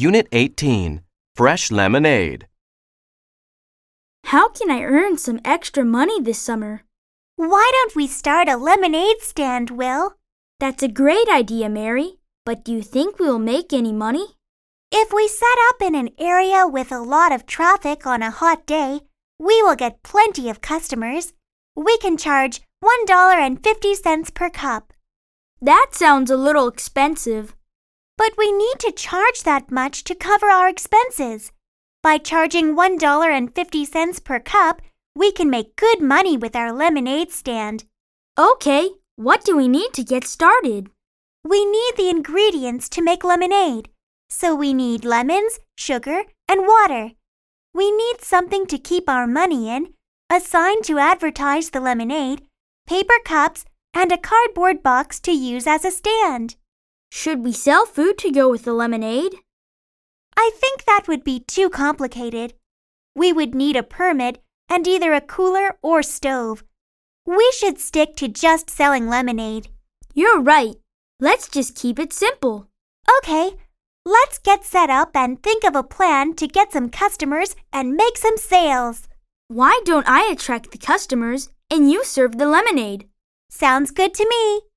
Unit 18 Fresh Lemonade. How can I earn some extra money this summer? Why don't we start a lemonade stand, Will? That's a great idea, Mary. But do you think we will make any money? If we set up in an area with a lot of traffic on a hot day, we will get plenty of customers. We can charge $1.50 per cup. That sounds a little expensive. But we need to charge that much to cover our expenses. By charging $1.50 per cup, we can make good money with our lemonade stand. Okay, what do we need to get started? We need the ingredients to make lemonade. So we need lemons, sugar, and water. We need something to keep our money in, a sign to advertise the lemonade, paper cups, and a cardboard box to use as a stand. Should we sell food to go with the lemonade? I think that would be too complicated. We would need a permit and either a cooler or stove. We should stick to just selling lemonade. You're right. Let's just keep it simple. Okay, let's get set up and think of a plan to get some customers and make some sales. Why don't I attract the customers and you serve the lemonade? Sounds good to me.